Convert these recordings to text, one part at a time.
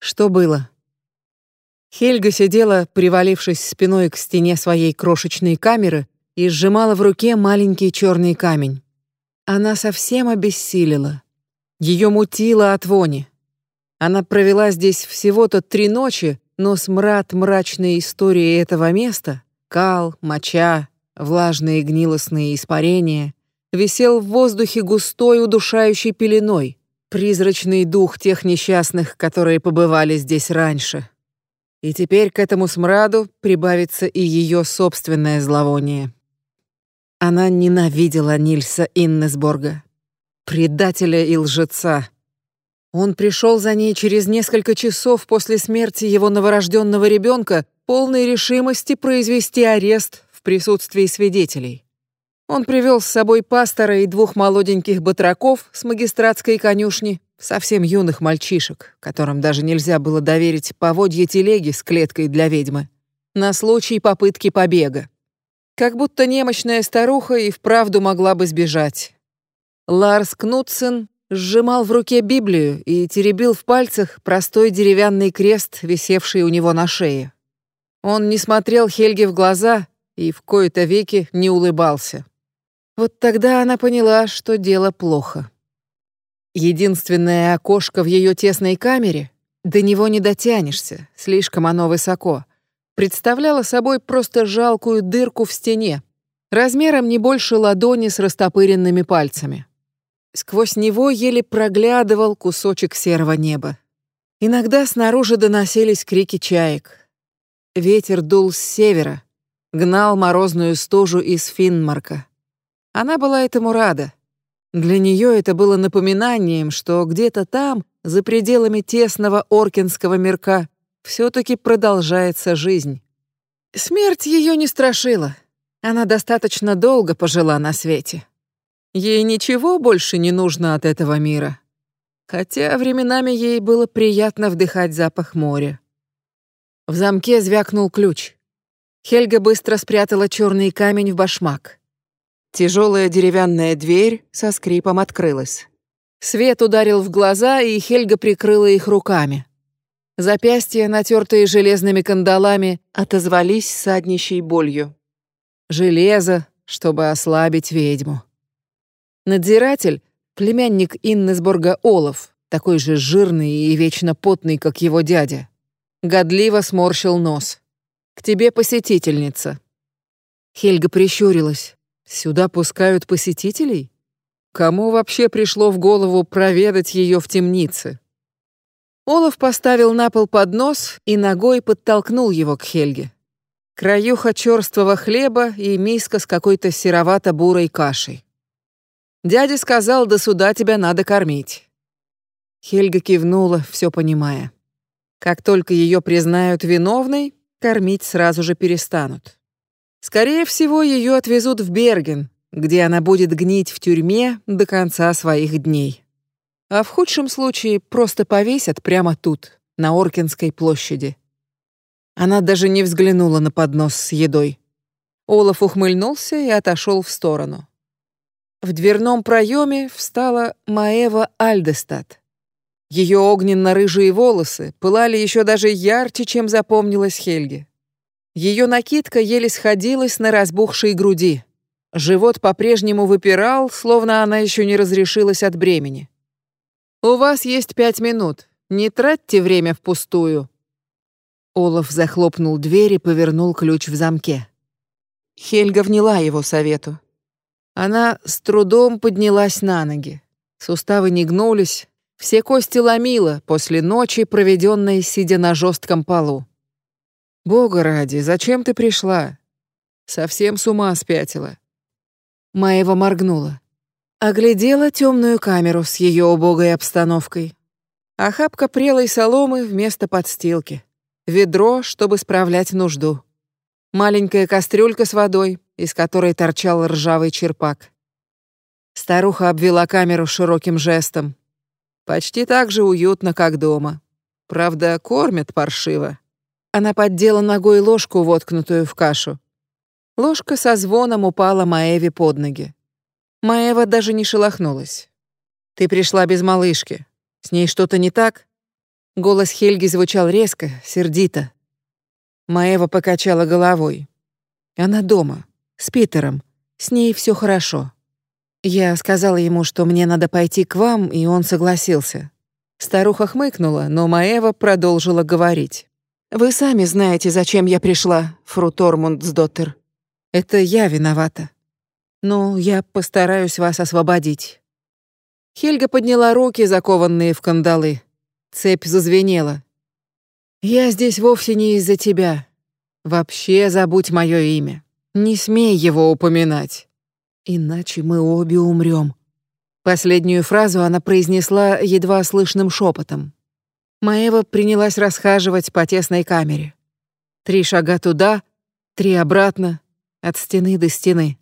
Что было? Хельга сидела, привалившись спиной к стене своей крошечной камеры и сжимала в руке маленький черный камень. Она совсем обессилила. Ее мутило от вони. Она провела здесь всего-то три ночи, но смрад мрачной истории этого места — кал, моча, влажные гнилостные испарения — висел в воздухе густой удушающей пеленой, призрачный дух тех несчастных, которые побывали здесь раньше. И теперь к этому смраду прибавится и ее собственное зловоние. Она ненавидела Нильса Иннесборга, предателя и лжеца. Он пришел за ней через несколько часов после смерти его новорожденного ребенка, полной решимости произвести арест в присутствии свидетелей. Он привел с собой пастора и двух молоденьких батраков с магистратской конюшни, совсем юных мальчишек, которым даже нельзя было доверить поводье телеги с клеткой для ведьмы, на случай попытки побега. Как будто немощная старуха и вправду могла бы сбежать. Ларс Кнутсен сжимал в руке Библию и теребил в пальцах простой деревянный крест, висевший у него на шее. Он не смотрел Хельге в глаза и в кои-то веки не улыбался. Вот тогда она поняла, что дело плохо. Единственное окошко в ее тесной камере, до него не дотянешься, слишком оно высоко, представляло собой просто жалкую дырку в стене, размером не больше ладони с растопыренными пальцами. Сквозь него еле проглядывал кусочек серого неба. Иногда снаружи доносились крики чаек. Ветер дул с севера, гнал морозную стужу из Финмарка. Она была этому рада. Для нее это было напоминанием, что где-то там, за пределами тесного оркинского мирка, все-таки продолжается жизнь. Смерть ее не страшила. Она достаточно долго пожила на свете. Ей ничего больше не нужно от этого мира. Хотя временами ей было приятно вдыхать запах моря. В замке звякнул ключ. Хельга быстро спрятала черный камень в башмак. Тяжелая деревянная дверь со скрипом открылась. Свет ударил в глаза, и Хельга прикрыла их руками. Запястья, натертые железными кандалами, отозвались саднищей болью. Железо, чтобы ослабить ведьму. Надзиратель, племянник Иннесборга Олов, такой же жирный и вечно потный, как его дядя, годливо сморщил нос. «К тебе посетительница». Хельга прищурилась. Сюда пускают посетителей? Кому вообще пришло в голову проведать ее в темнице? Олаф поставил на пол поднос и ногой подтолкнул его к Хельге. Краюха черствого хлеба и миска с какой-то серовато-бурой кашей. Дядя сказал, до суда тебя надо кормить. Хельга кивнула, все понимая. Как только ее признают виновной, кормить сразу же перестанут. Скорее всего, ее отвезут в Берген, где она будет гнить в тюрьме до конца своих дней. А в худшем случае просто повесят прямо тут, на Оркинской площади. Она даже не взглянула на поднос с едой. Олаф ухмыльнулся и отошел в сторону. В дверном проеме встала Маева Альдестад. Ее огненно-рыжие волосы пылали еще даже ярче, чем запомнилась Хельге. Ее накидка еле сходилась на разбухшей груди. Живот по-прежнему выпирал, словно она еще не разрешилась от бремени. «У вас есть пять минут. Не тратьте время впустую». Олаф захлопнул дверь и повернул ключ в замке. Хельга вняла его совету. Она с трудом поднялась на ноги. Суставы не гнулись, все кости ломило после ночи, проведенной сидя на жестком полу. Бога ради, зачем ты пришла? Совсем с ума спятила. Маева моргнула. Оглядела темную камеру с ее убогой обстановкой. Охапка прелой соломы вместо подстилки. Ведро, чтобы справлять нужду. Маленькая кастрюлька с водой, из которой торчал ржавый черпак. Старуха обвела камеру широким жестом. Почти так же уютно, как дома. Правда, кормят паршиво. Она поддела ногой ложку, воткнутую в кашу. Ложка со звоном упала Маэве под ноги. Маева даже не шелохнулась. «Ты пришла без малышки. С ней что-то не так?» Голос Хельги звучал резко, сердито. Маева покачала головой. Она дома, с Питером. С ней все хорошо. Я сказала ему, что мне надо пойти к вам, и он согласился. Старуха хмыкнула, но Маева продолжила говорить. «Вы сами знаете, зачем я пришла, фру Тормундсдоттер. Это я виновата. Но я постараюсь вас освободить». Хельга подняла руки, закованные в кандалы. Цепь зазвенела. «Я здесь вовсе не из-за тебя. Вообще забудь мое имя. Не смей его упоминать. Иначе мы обе умрем. Последнюю фразу она произнесла едва слышным шепотом. Маева принялась расхаживать по тесной камере. Три шага туда, три обратно, от стены до стены.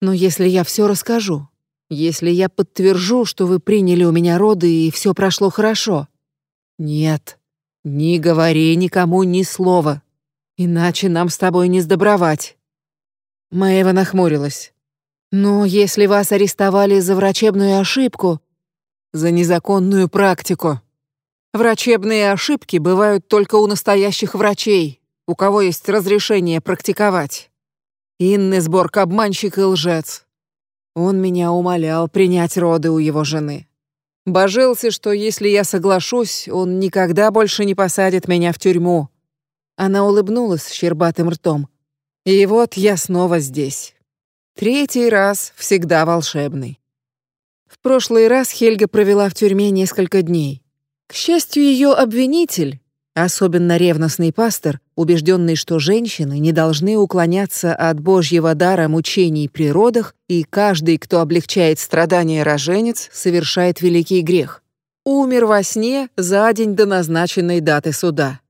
Но если я все расскажу, если я подтвержу, что вы приняли у меня роды и все прошло хорошо. Нет, не говори никому ни слова, иначе нам с тобой не сдобровать. Маева нахмурилась. Но если вас арестовали за врачебную ошибку, за незаконную практику. Врачебные ошибки бывают только у настоящих врачей, у кого есть разрешение практиковать. Иннесборг — обманщик и лжец. Он меня умолял принять роды у его жены. Божился, что если я соглашусь, он никогда больше не посадит меня в тюрьму. Она улыбнулась щербатым ртом. И вот я снова здесь. Третий раз всегда волшебный. В прошлый раз Хельга провела в тюрьме несколько дней. К счастью, ее обвинитель, особенно ревностный пастор, убежденный, что женщины не должны уклоняться от божьего дара мучений при родах, и каждый, кто облегчает страдания роженец, совершает великий грех, умер во сне за день до назначенной даты суда.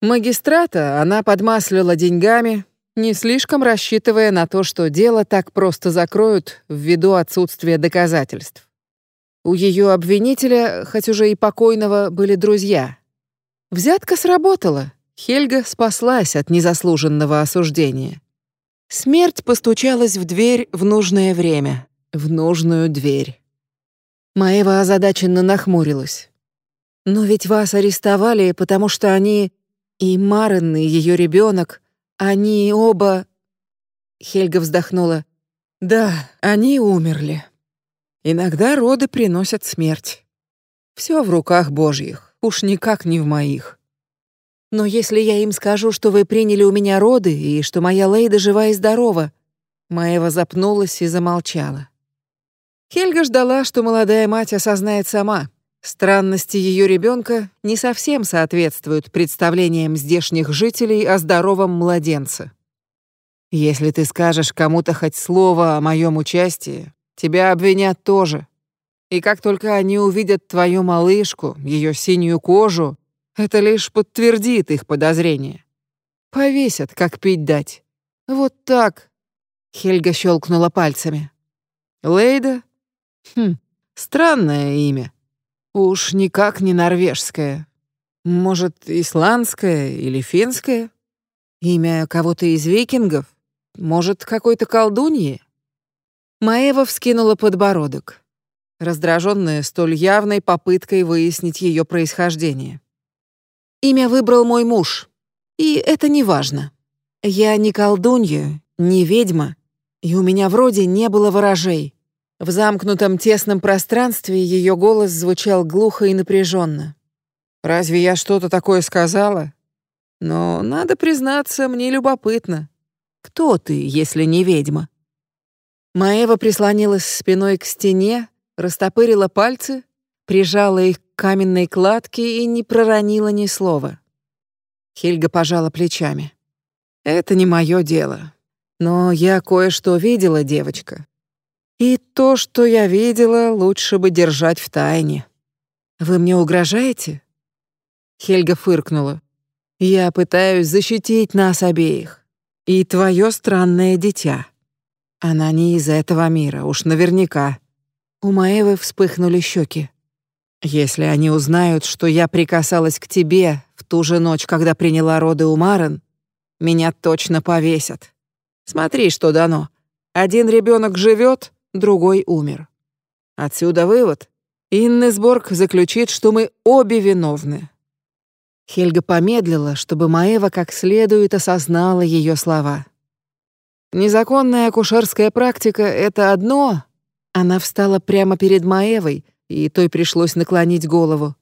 Магистрата она подмаслила деньгами, не слишком рассчитывая на то, что дело так просто закроют ввиду отсутствия доказательств. У ее обвинителя, хоть уже и покойного, были друзья. Взятка сработала. Хельга спаслась от незаслуженного осуждения. Смерть постучалась в дверь в нужное время, в нужную дверь. Маева озадаченно нахмурилась. «Но ведь вас арестовали, потому что они... И Марен, и ее ребенок они оба...» Хельга вздохнула. «Да, они умерли. Иногда роды приносят смерть. Все в руках Божьих, уж никак не в моих. Но если я им скажу, что вы приняли у меня роды и что моя Лейда жива и здорова...» Маева запнулась и замолчала. Хельга ждала, что молодая мать осознает сама. Странности ее ребенка не совсем соответствуют представлениям здешних жителей о здоровом младенце. Если ты скажешь кому-то хоть слово о моем участии, тебя обвинят тоже. И как только они увидят твою малышку, ее синюю кожу, это лишь подтвердит их подозрения. Повесят, как пить дать. Вот так. Хельга щелкнула пальцами. Лейда? Хм, странное имя. Уж никак не норвежское. Может, исландское или финское? Имя кого-то из викингов? Может, какой-то колдуньи? Маева вскинула подбородок, раздраженная столь явной попыткой выяснить ее происхождение. Имя выбрал мой муж, и это не важно. Я не колдунья, не ведьма, и у меня вроде не было ворожей. В замкнутом тесном пространстве ее голос звучал глухо и напряженно. «Разве я что-то такое сказала? Но, надо признаться, мне любопытно. Кто ты, если не ведьма?» Маева прислонилась спиной к стене, растопырила пальцы, прижала их к каменной кладке и не проронила ни слова. Хельга пожала плечами. «Это не мое дело. Но я кое-что видела, девочка. И то, что я видела, лучше бы держать в тайне. Вы мне угрожаете? Хельга фыркнула. Я пытаюсь защитить нас обеих. И твое странное дитя. Она не из этого мира, уж наверняка. У Маевы вспыхнули щеки. Если они узнают, что я прикасалась к тебе в ту же ночь, когда приняла роды у Марен, меня точно повесят. Смотри, что дано. Один ребенок живет, другой умер. Отсюда вывод. Иннесборг заключит, что мы обе виновны. Хельга помедлила, чтобы Маева как следует осознала ее слова. Незаконная акушерская практика — это одно. Она встала прямо перед Маевой, и той пришлось наклонить голову.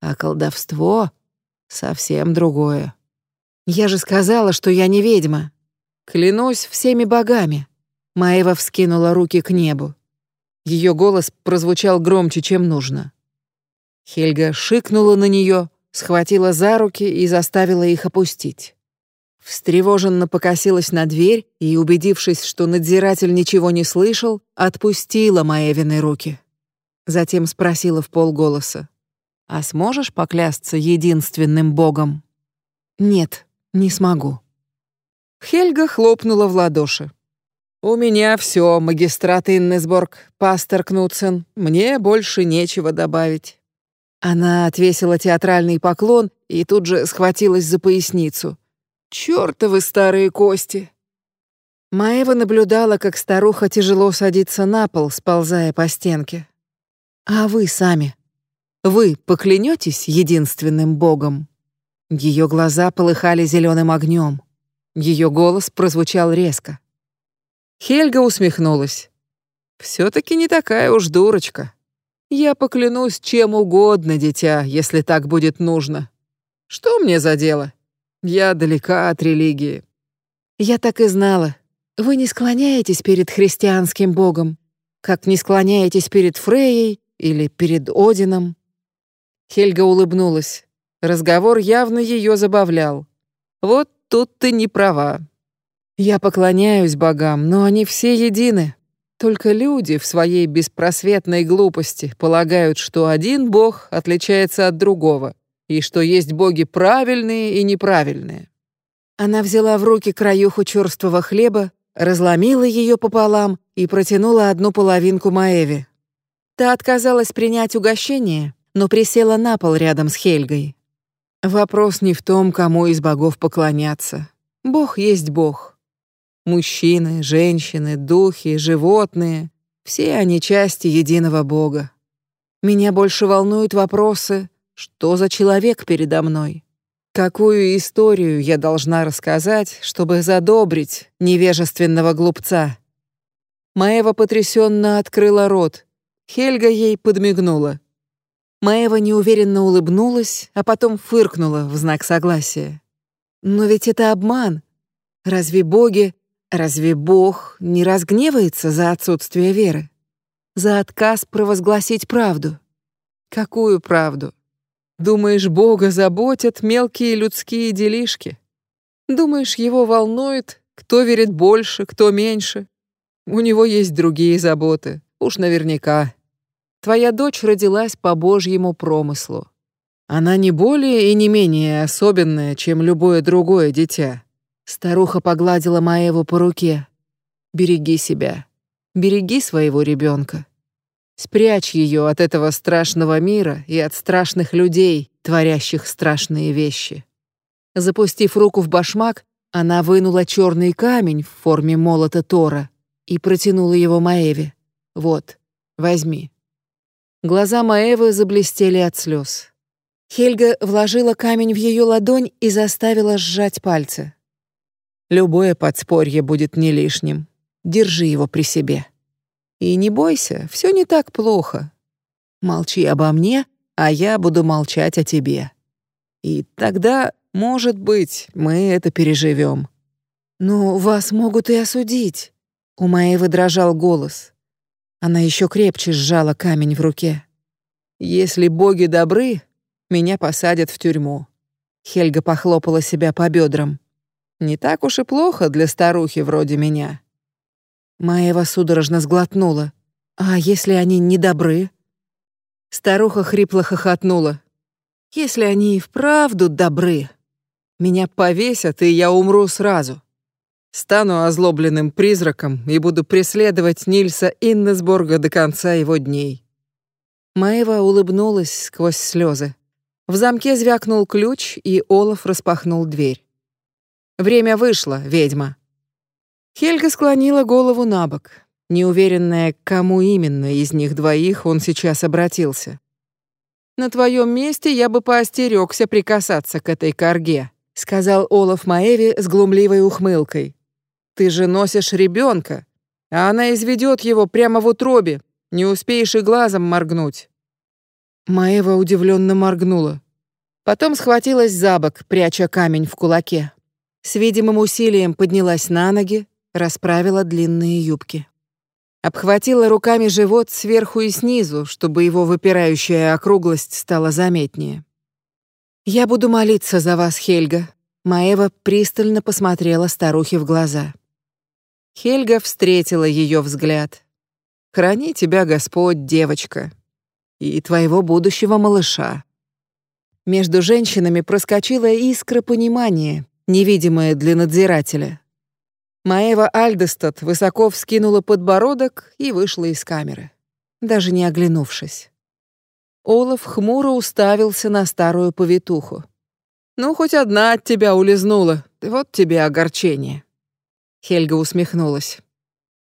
А колдовство — совсем другое. Я же сказала, что я не ведьма. Клянусь всеми богами. Маева вскинула руки к небу. Ее голос прозвучал громче, чем нужно. Хельга шикнула на нее, схватила за руки и заставила их опустить. Встревоженно покосилась на дверь и, убедившись, что надзиратель ничего не слышал, отпустила Маевины руки. Затем спросила в полголоса. «А сможешь поклясться единственным богом?» «Нет, не смогу». Хельга хлопнула в ладоши. «У меня все, магистрат Иннесборг, пастор Кнутсен. Мне больше нечего добавить». Она отвесила театральный поклон и тут же схватилась за поясницу. «Чёртовы старые кости!» Маева наблюдала, как старуха тяжело садится на пол, сползая по стенке. «А вы сами? Вы поклянетесь единственным богом?» Ее глаза полыхали зеленым огнем. Ее голос прозвучал резко. Хельга усмехнулась. «Все-таки не такая уж дурочка. Я поклянусь чем угодно, дитя, если так будет нужно. Что мне за дело? Я далека от религии. Я так и знала. Вы не склоняетесь перед христианским богом, как не склоняетесь перед Фрейей или перед Одином. Хельга улыбнулась. Разговор явно ее забавлял. Вот тут ты не права. Я поклоняюсь богам, но они все едины. Только люди в своей беспросветной глупости полагают, что один бог отличается от другого, и что есть боги правильные и неправильные. Она взяла в руки краюху черствого хлеба, разломила ее пополам и протянула одну половинку Маэве. Та отказалась принять угощение, но присела на пол рядом с Хельгой. Вопрос не в том, кому из богов поклоняться. Бог есть Бог. Мужчины, женщины, духи, животные — все они части единого Бога. Меня больше волнуют вопросы, что за человек передо мной? Какую историю я должна рассказать, чтобы задобрить невежественного глупца? Маева потрясенно открыла рот. Хельга ей подмигнула. Маева неуверенно улыбнулась, а потом фыркнула в знак согласия. Но ведь это обман. Разве боги Разве Бог не разгневается за отсутствие веры? За отказ провозгласить правду? Какую правду? Думаешь, Бога заботят мелкие людские делишки? Думаешь, его волнует, кто верит больше, кто меньше? У него есть другие заботы, уж наверняка. Твоя дочь родилась по Божьему промыслу. Она не более и не менее особенная, чем любое другое дитя. Старуха погладила Маеву по руке. «Береги себя. Береги своего ребенка. Спрячь ее от этого страшного мира и от страшных людей, творящих страшные вещи». Запустив руку в башмак, она вынула черный камень в форме молота Тора и протянула его Маеве. «Вот, возьми». Глаза Маевы заблестели от слез. Хельга вложила камень в ее ладонь и заставила сжать пальцы. Любое подспорье будет не лишним. Держи его при себе. И не бойся, все не так плохо. Молчи обо мне, а я буду молчать о тебе. И тогда, может быть, мы это переживем. Но вас могут и осудить. У Маевы дрожал голос. Она еще крепче сжала камень в руке. Если боги добры, меня посадят в тюрьму. Хельга похлопала себя по бедрам. Не так уж и плохо для старухи вроде меня. Маева судорожно сглотнула. А если они недобры? Старуха хрипло хохотнула. Если они и вправду добры, меня повесят, и я умру сразу. Стану озлобленным призраком и буду преследовать Нильса Иннесборга до конца его дней. Маева улыбнулась сквозь слезы. В замке звякнул ключ, и Олаф распахнул дверь. Время вышло, ведьма. Хельга склонила голову на бок. неуверенная, к кому именно из них двоих он сейчас обратился. «На твоем месте я бы поостерегся прикасаться к этой корге», сказал Олаф Маэви с глумливой ухмылкой. «Ты же носишь ребенка, а она изведет его прямо в утробе, не успеешь и глазом моргнуть». Маева удивленно моргнула. Потом схватилась за бок, пряча камень в кулаке. С видимым усилием поднялась на ноги, расправила длинные юбки. Обхватила руками живот сверху и снизу, чтобы его выпирающая округлость стала заметнее. «Я буду молиться за вас, Хельга», — Маева пристально посмотрела старухе в глаза. Хельга встретила ее взгляд. «Храни тебя Господь, девочка, и твоего будущего малыша». Между женщинами проскочила искра понимания, невидимая для надзирателя. Маева Альдестад высоко вскинула подбородок и вышла из камеры, даже не оглянувшись. Олаф хмуро уставился на старую повитуху. «Ну, хоть одна от тебя улизнула, вот тебе огорчение». Хельга усмехнулась.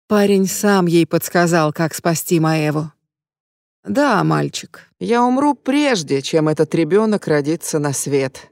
Парень сам ей подсказал, как спасти Маеву. «Да, мальчик, я умру прежде, чем этот ребенок родится на свет»,